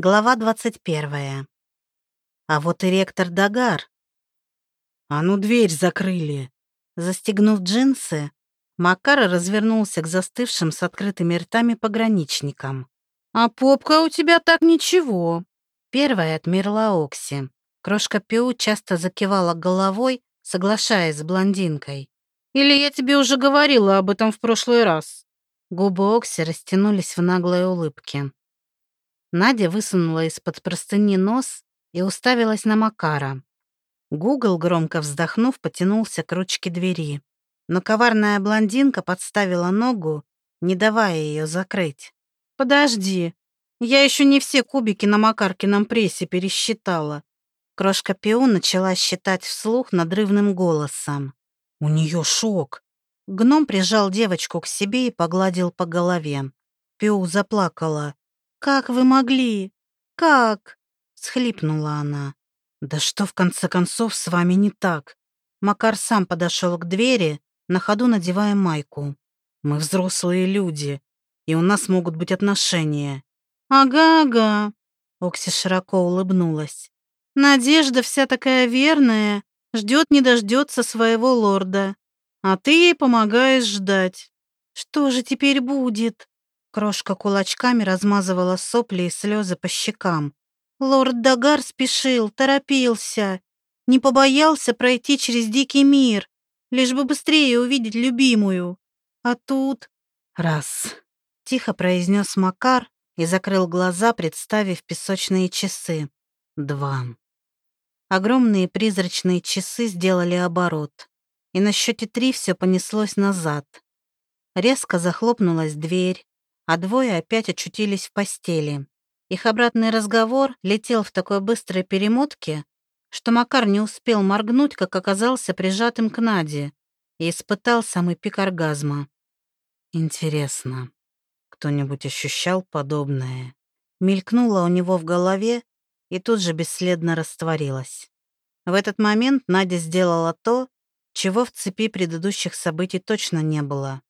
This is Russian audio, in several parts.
Глава 21. А вот и ректор Дагар. «А ну, дверь закрыли!» Застегнув джинсы, Макар развернулся к застывшим с открытыми ртами пограничникам. «А попка у тебя так ничего!» Первая отмерла Окси. Крошка Пиу часто закивала головой, соглашаясь с блондинкой. «Или я тебе уже говорила об этом в прошлый раз?» Губы Окси растянулись в наглой улыбке. Надя высунула из-под простыни нос и уставилась на Макара. Гугл, громко вздохнув, потянулся к ручке двери. Но коварная блондинка подставила ногу, не давая ее закрыть. «Подожди, я еще не все кубики на Макаркином прессе пересчитала». Крошка Пиу начала считать вслух надрывным голосом. «У нее шок». Гном прижал девочку к себе и погладил по голове. Пиу заплакала. «Как вы могли? Как?» — схлипнула она. «Да что, в конце концов, с вами не так?» Макар сам подошел к двери, на ходу надевая майку. «Мы взрослые люди, и у нас могут быть отношения». «Ага-ага», — Окси широко улыбнулась. «Надежда вся такая верная, ждет не дождется своего лорда, а ты ей помогаешь ждать. Что же теперь будет?» Крошка кулачками размазывала сопли и слезы по щекам. Лорд Дагар спешил, торопился. Не побоялся пройти через дикий мир, лишь бы быстрее увидеть любимую. А тут... Раз. Тихо произнес Макар и закрыл глаза, представив песочные часы. Два. Огромные призрачные часы сделали оборот. И на счете три все понеслось назад. Резко захлопнулась дверь, а двое опять очутились в постели. Их обратный разговор летел в такой быстрой перемотке, что Макар не успел моргнуть, как оказался прижатым к Наде и испытал самый пик оргазма. Интересно, кто-нибудь ощущал подобное? Мелькнуло у него в голове и тут же бесследно растворилось. В этот момент Надя сделала то, чего в цепи предыдущих событий точно не было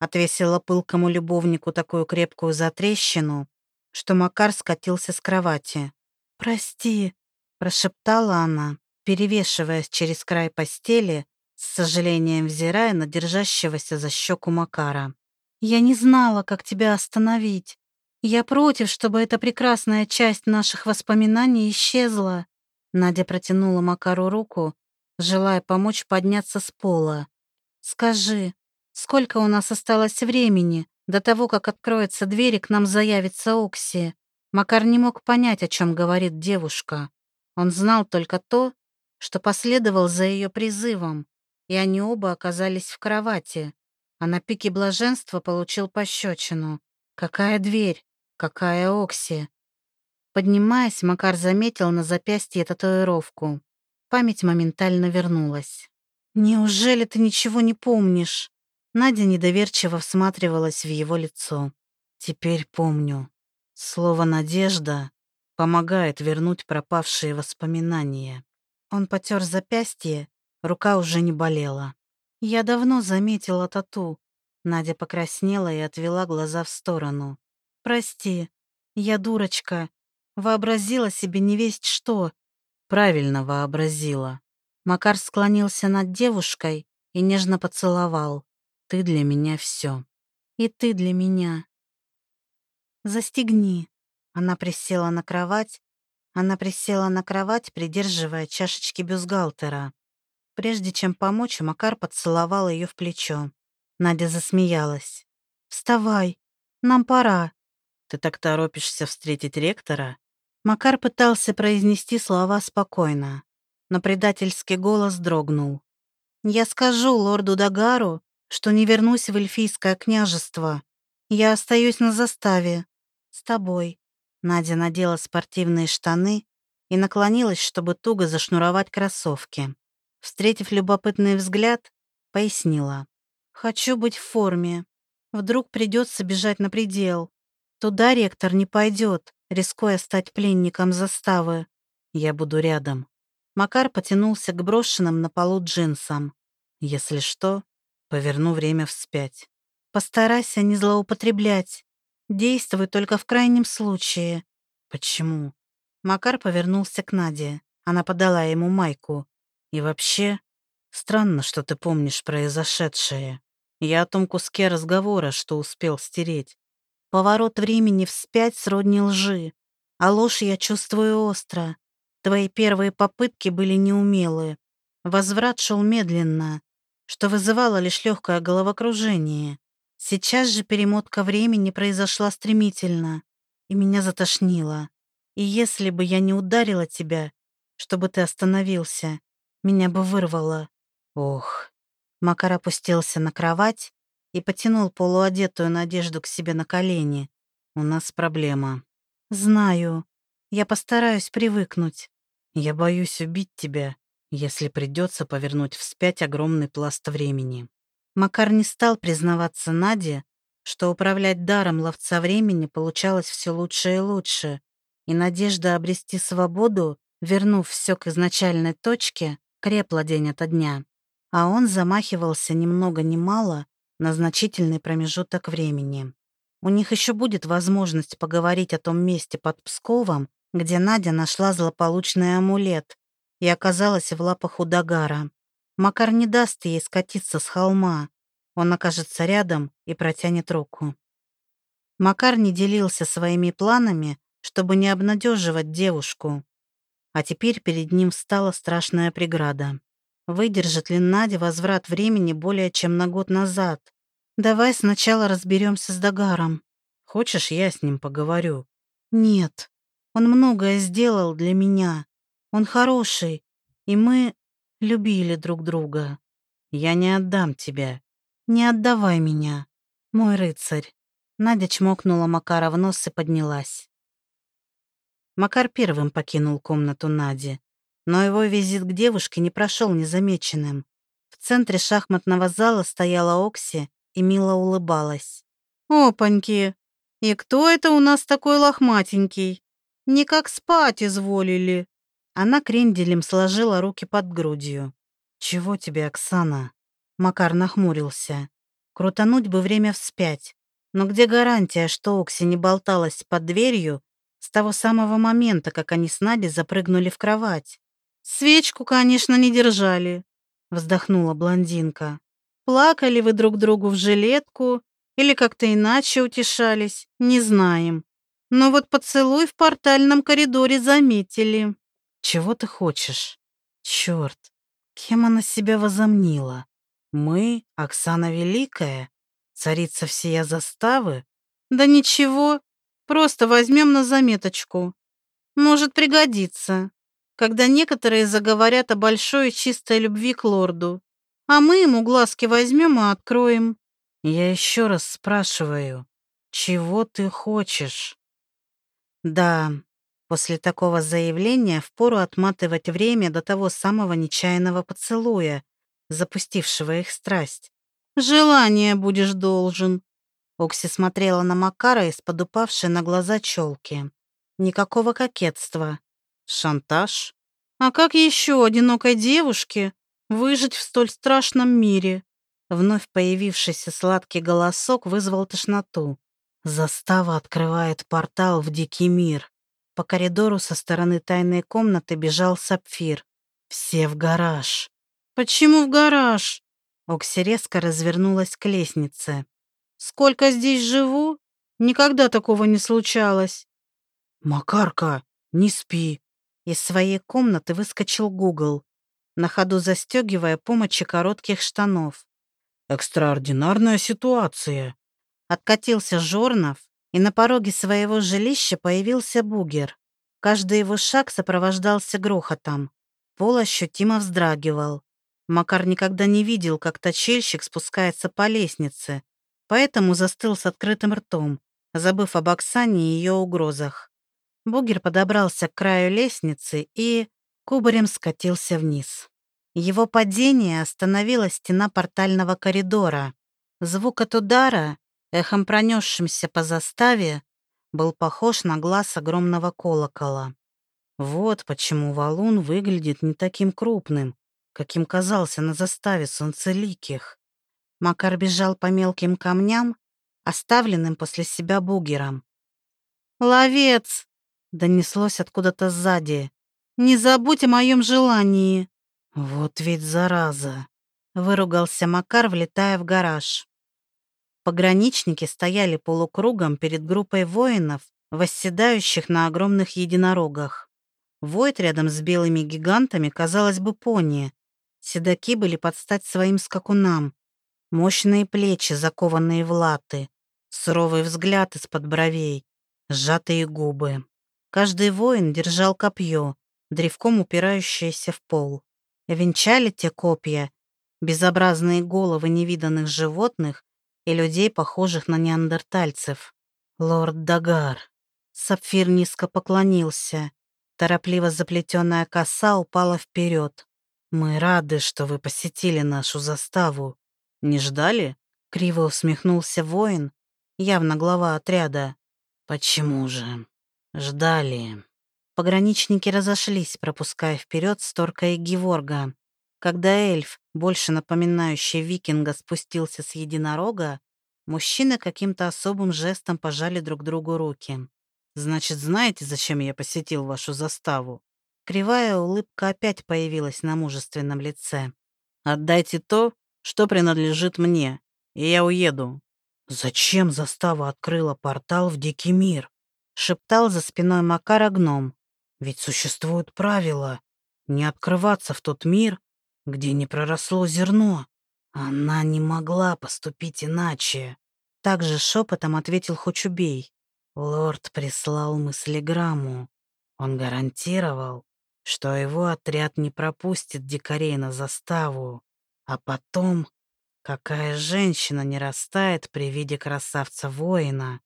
отвесила пылкому любовнику такую крепкую затрещину, что Макар скатился с кровати. «Прости», — прошептала она, перевешиваясь через край постели, с сожалением взирая на держащегося за щеку Макара. «Я не знала, как тебя остановить. Я против, чтобы эта прекрасная часть наших воспоминаний исчезла». Надя протянула Макару руку, желая помочь подняться с пола. «Скажи, Сколько у нас осталось времени до того, как откроется дверь и к нам заявится Окси? Макар не мог понять, о чем говорит девушка. Он знал только то, что последовал за ее призывом, и они оба оказались в кровати, а на пике блаженства получил пощечину. Какая дверь? Какая Окси? Поднимаясь, Макар заметил на запястье татуировку. Память моментально вернулась. «Неужели ты ничего не помнишь?» Надя недоверчиво всматривалась в его лицо. «Теперь помню. Слово «надежда» помогает вернуть пропавшие воспоминания». Он потер запястье, рука уже не болела. «Я давно заметила тату». Надя покраснела и отвела глаза в сторону. «Прости, я дурочка. Вообразила себе невесть что». «Правильно вообразила». Макар склонился над девушкой и нежно поцеловал. Ты для меня все. И ты для меня. Застегни. Она присела на кровать. Она присела на кровать, придерживая чашечки бюстгальтера. Прежде чем помочь, Макар поцеловал ее в плечо. Надя засмеялась. «Вставай, нам пора». «Ты так торопишься встретить ректора?» Макар пытался произнести слова спокойно, но предательский голос дрогнул. «Я скажу лорду Дагару, что не вернусь в эльфийское княжество. Я остаюсь на заставе. С тобой». Надя надела спортивные штаны и наклонилась, чтобы туго зашнуровать кроссовки. Встретив любопытный взгляд, пояснила. «Хочу быть в форме. Вдруг придется бежать на предел. Туда ректор не пойдет, рискуя стать пленником заставы. Я буду рядом». Макар потянулся к брошенным на полу джинсам. «Если что, Поверну время вспять. Постарайся не злоупотреблять. Действуй только в крайнем случае. Почему? Макар повернулся к Наде. Она подала ему майку. И вообще, странно, что ты помнишь произошедшее. Я о том куске разговора, что успел стереть. Поворот времени вспять сродни лжи, а ложь я чувствую остро. Твои первые попытки были неумелые. Возврат шел медленно, что вызывало лишь легкое головокружение. Сейчас же перемотка времени произошла стремительно, и меня затошнило. И если бы я не ударила тебя, чтобы ты остановился, меня бы вырвало. Ох. Макар опустился на кровать, и потянул полуодетую Надежду к себе на колени. «У нас проблема». «Знаю. Я постараюсь привыкнуть. Я боюсь убить тебя, если придется повернуть вспять огромный пласт времени». Макар не стал признаваться Наде, что управлять даром ловца времени получалось все лучше и лучше, и надежда обрести свободу, вернув все к изначальной точке, крепла день ото дня. А он замахивался ни много ни мало на значительный промежуток времени. У них еще будет возможность поговорить о том месте под Псковом, где Надя нашла злополучный амулет и оказалась в лапах у Дагара. Макар не даст ей скатиться с холма. Он окажется рядом и протянет руку. Макар не делился своими планами, чтобы не обнадеживать девушку. А теперь перед ним встала страшная преграда. Выдержит ли Надя возврат времени более чем на год назад? Давай сначала разберемся с Дагаром. Хочешь, я с ним поговорю? Нет. Он многое сделал для меня. Он хороший, и мы любили друг друга. Я не отдам тебя. Не отдавай меня, мой рыцарь. Надя чмокнула Макара в нос и поднялась. Макар первым покинул комнату Нади. Но его визит к девушке не прошел незамеченным. В центре шахматного зала стояла Окси и мило улыбалась. «Опаньки! И кто это у нас такой лохматенький? Никак спать изволили!» Она кренделем сложила руки под грудью. «Чего тебе, Оксана?» Макар нахмурился. Крутануть бы время вспять. Но где гарантия, что Окси не болталась под дверью с того самого момента, как они с Надей запрыгнули в кровать? «Свечку, конечно, не держали», — вздохнула блондинка. «Плакали вы друг другу в жилетку или как-то иначе утешались, не знаем. Но вот поцелуй в портальном коридоре заметили». «Чего ты хочешь?» «Черт, кем она себя возомнила? Мы, Оксана Великая, царица всея заставы?» «Да ничего, просто возьмем на заметочку. Может пригодиться» когда некоторые заговорят о большой и чистой любви к лорду, а мы ему глазки возьмем и откроем. Я еще раз спрашиваю, чего ты хочешь? Да, после такого заявления впору отматывать время до того самого нечаянного поцелуя, запустившего их страсть. Желание будешь должен. Окси смотрела на Макара из-под упавшей на глаза челки. Никакого кокетства. Шантаж? А как еще одинокой девушке выжить в столь страшном мире? Вновь появившийся сладкий голосок вызвал тошноту. Застава открывает портал в дикий мир. По коридору со стороны тайной комнаты бежал сапфир. Все в гараж. Почему в гараж? Окси резко развернулась к лестнице. Сколько здесь живу? Никогда такого не случалось. Макарка, не спи. Из своей комнаты выскочил Гугл, на ходу застегивая помощи коротких штанов. «Экстраординарная ситуация!» Откатился Жорнов, и на пороге своего жилища появился Бугер. Каждый его шаг сопровождался грохотом. Пол ощутимо вздрагивал. Макар никогда не видел, как точильщик спускается по лестнице, поэтому застыл с открытым ртом, забыв об Оксане и ее угрозах. Бугер подобрался к краю лестницы и кубарем скатился вниз. Его падение остановила стена портального коридора. Звук от удара, эхом пронесшимся по заставе, был похож на глаз огромного колокола. Вот почему валун выглядит не таким крупным, каким казался на заставе солнцеликих. Макар бежал по мелким камням, оставленным после себя бугером. «Ловец!» Донеслось откуда-то сзади. «Не забудь о моем желании!» «Вот ведь зараза!» — выругался Макар, влетая в гараж. Пограничники стояли полукругом перед группой воинов, восседающих на огромных единорогах. Войт рядом с белыми гигантами, казалось бы, пони. Седаки были под стать своим скакунам. Мощные плечи, закованные в латы, суровый взгляд из-под бровей, сжатые губы. Каждый воин держал копье, древком упирающееся в пол. Венчали те копья безобразные головы невиданных животных и людей, похожих на неандертальцев. Лорд Дагар. Сапфир низко поклонился. Торопливо заплетенная коса упала вперед. «Мы рады, что вы посетили нашу заставу. Не ждали?» Криво усмехнулся воин, явно глава отряда. «Почему же?» «Ждали». Пограничники разошлись, пропуская вперед Сторка и Геворга. Когда эльф, больше напоминающий викинга, спустился с единорога, мужчины каким-то особым жестом пожали друг другу руки. «Значит, знаете, зачем я посетил вашу заставу?» Кривая улыбка опять появилась на мужественном лице. «Отдайте то, что принадлежит мне, и я уеду». «Зачем застава открыла портал в Дикий мир?» — шептал за спиной Макара гном. «Ведь существуют правила не открываться в тот мир, где не проросло зерно. Она не могла поступить иначе. Также шепотом ответил Хочубей. Лорд прислал мыслеграмму. Он гарантировал, что его отряд не пропустит дикарей на заставу. А потом, какая женщина не растает при виде красавца-воина,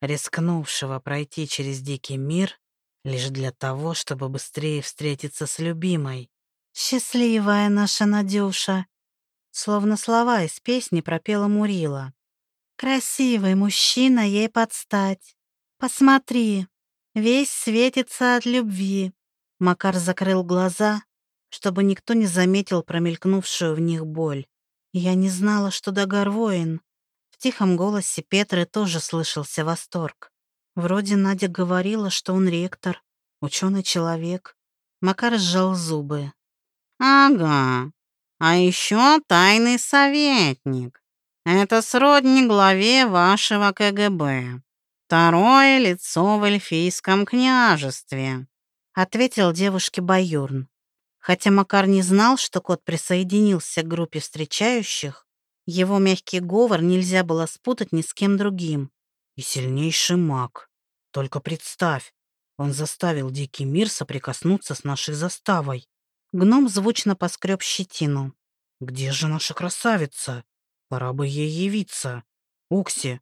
рискнувшего пройти через дикий мир лишь для того, чтобы быстрее встретиться с любимой. «Счастливая наша Надюша!» Словно слова из песни пропела Мурила. «Красивый мужчина ей подстать. Посмотри, весь светится от любви». Макар закрыл глаза, чтобы никто не заметил промелькнувшую в них боль. Я не знала, что Дагар воин. В тихом голосе Петры тоже слышался восторг. Вроде Надя говорила, что он ректор, ученый человек. Макар сжал зубы. Ага. А еще тайный советник. Это сродни главе вашего КГБ. Второе лицо в эльфийском княжестве, ответил девушке Баюрн. Хотя Макар не знал, что кот присоединился к группе встречающих, его мягкий говор нельзя было спутать ни с кем другим. И сильнейший маг. Только представь, он заставил дикий мир соприкоснуться с нашей заставой. Гном звучно поскреб щетину. «Где же наша красавица? Пора бы ей явиться. Укси,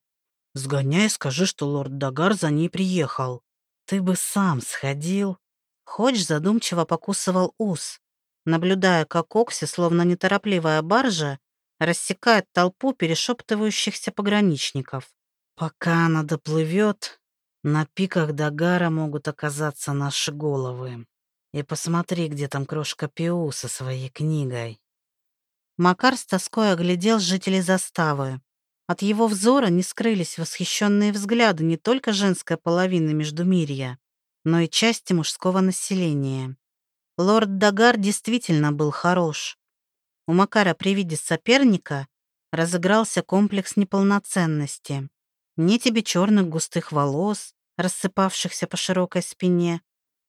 сгоняй скажи, что лорд Дагар за ней приехал. Ты бы сам сходил». Ходж задумчиво покусывал ус, наблюдая, как Окси, словно неторопливая баржа, рассекает толпу перешептывающихся пограничников. «Пока она доплывет, на пиках Дагара могут оказаться наши головы. И посмотри, где там крошка Пиу со своей книгой. Макар с тоской оглядел жителей заставы. От его взора не скрылись восхищенные взгляды не только женской половины Междумирья, но и части мужского населения. Лорд Дагар действительно был хорош. У Макара при виде соперника разыгрался комплекс неполноценности. Ни тебе черных густых волос, рассыпавшихся по широкой спине,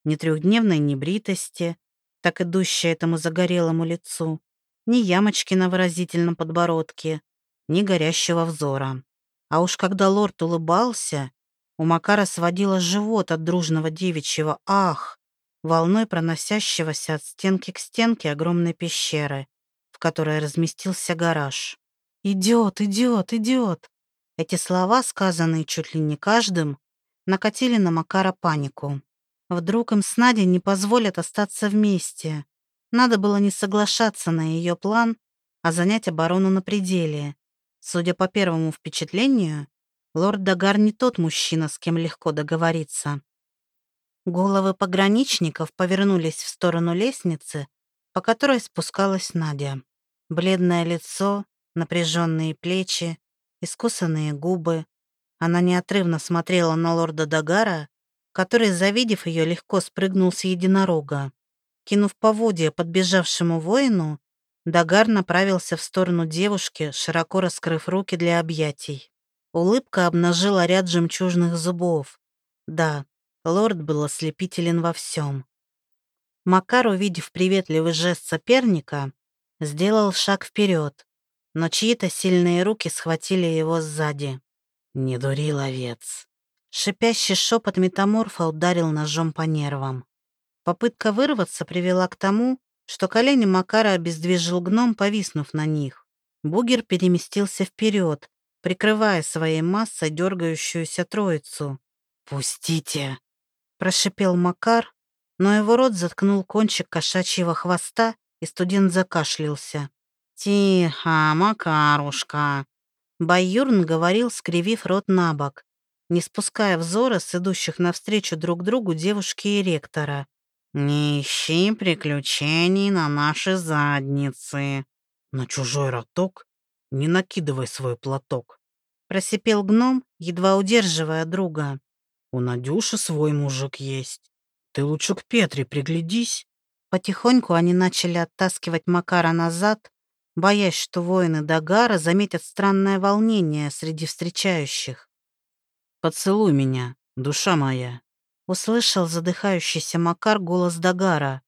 ни трехдневной небритости, так идущей этому загорелому лицу, ни ямочки на выразительном подбородке, ни горящего взора. А уж когда лорд улыбался, у Макара сводило живот от дружного девичьего «ах», волной проносящегося от стенки к стенке огромной пещеры, в которой разместился гараж. «Идет, идет, идет!» Эти слова, сказанные чуть ли не каждым, накатили на Макара панику. Вдруг им с Надей не позволят остаться вместе. Надо было не соглашаться на ее план, а занять оборону на пределе. Судя по первому впечатлению, лорд Дагар не тот мужчина, с кем легко договориться. Головы пограничников повернулись в сторону лестницы, по которой спускалась Надя. Бледное лицо, напряженные плечи, искусанные губы. Она неотрывно смотрела на лорда Дагара, который, завидев ее, легко спрыгнул с единорога. Кинув поводья подбежавшему воину, Дагар направился в сторону девушки, широко раскрыв руки для объятий. Улыбка обнажила ряд жемчужных зубов. Да, лорд был ослепителен во всем. Макар, увидев приветливый жест соперника, сделал шаг вперед, но чьи-то сильные руки схватили его сзади. «Не дури, ловец!» Шипящий шепот метаморфа ударил ножом по нервам. Попытка вырваться привела к тому, что колени Макара обездвижил гном, повиснув на них. Бугер переместился вперед, прикрывая своей массой дергающуюся троицу. «Пустите!» — прошипел Макар, но его рот заткнул кончик кошачьего хвоста, и студент закашлялся. «Тихо, Макарушка!» Баюрн говорил, скривив рот на бок, не спуская взора с идущих навстречу друг другу девушки и ректора. «Не ищи приключений на наши задницы. На чужой роток не накидывай свой платок», просипел гном, едва удерживая друга. «У Надюши свой мужик есть. Ты лучше к Петре приглядись». Потихоньку они начали оттаскивать Макара назад, боясь, что воины Дагара заметят странное волнение среди встречающих. «Поцелуй меня, душа моя», — услышал задыхающийся Макар голос Дагара.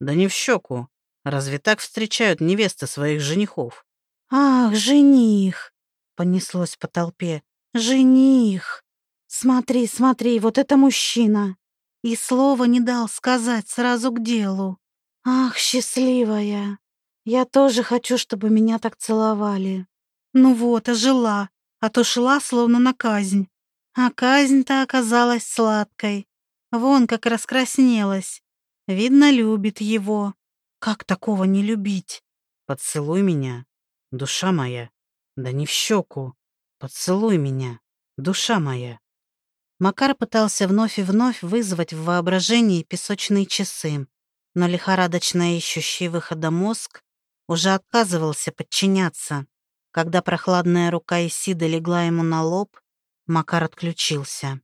«Да не в щеку. Разве так встречают невесты своих женихов?» «Ах, жених!» — понеслось по толпе. «Жених! Смотри, смотри, вот это мужчина!» И слова не дал сказать сразу к делу. «Ах, счастливая! Я тоже хочу, чтобы меня так целовали». Ну вот, ожила, а то шла словно на казнь. А казнь-то оказалась сладкой. Вон как раскраснелась. Видно, любит его. Как такого не любить? Поцелуй меня, душа моя. Да не в щеку. Поцелуй меня, душа моя. Макар пытался вновь и вновь вызвать в воображении песочные часы, но лихорадочно ищущий выхода мозг уже отказывался подчиняться. Когда прохладная рука Исида легла ему на лоб, Макар отключился.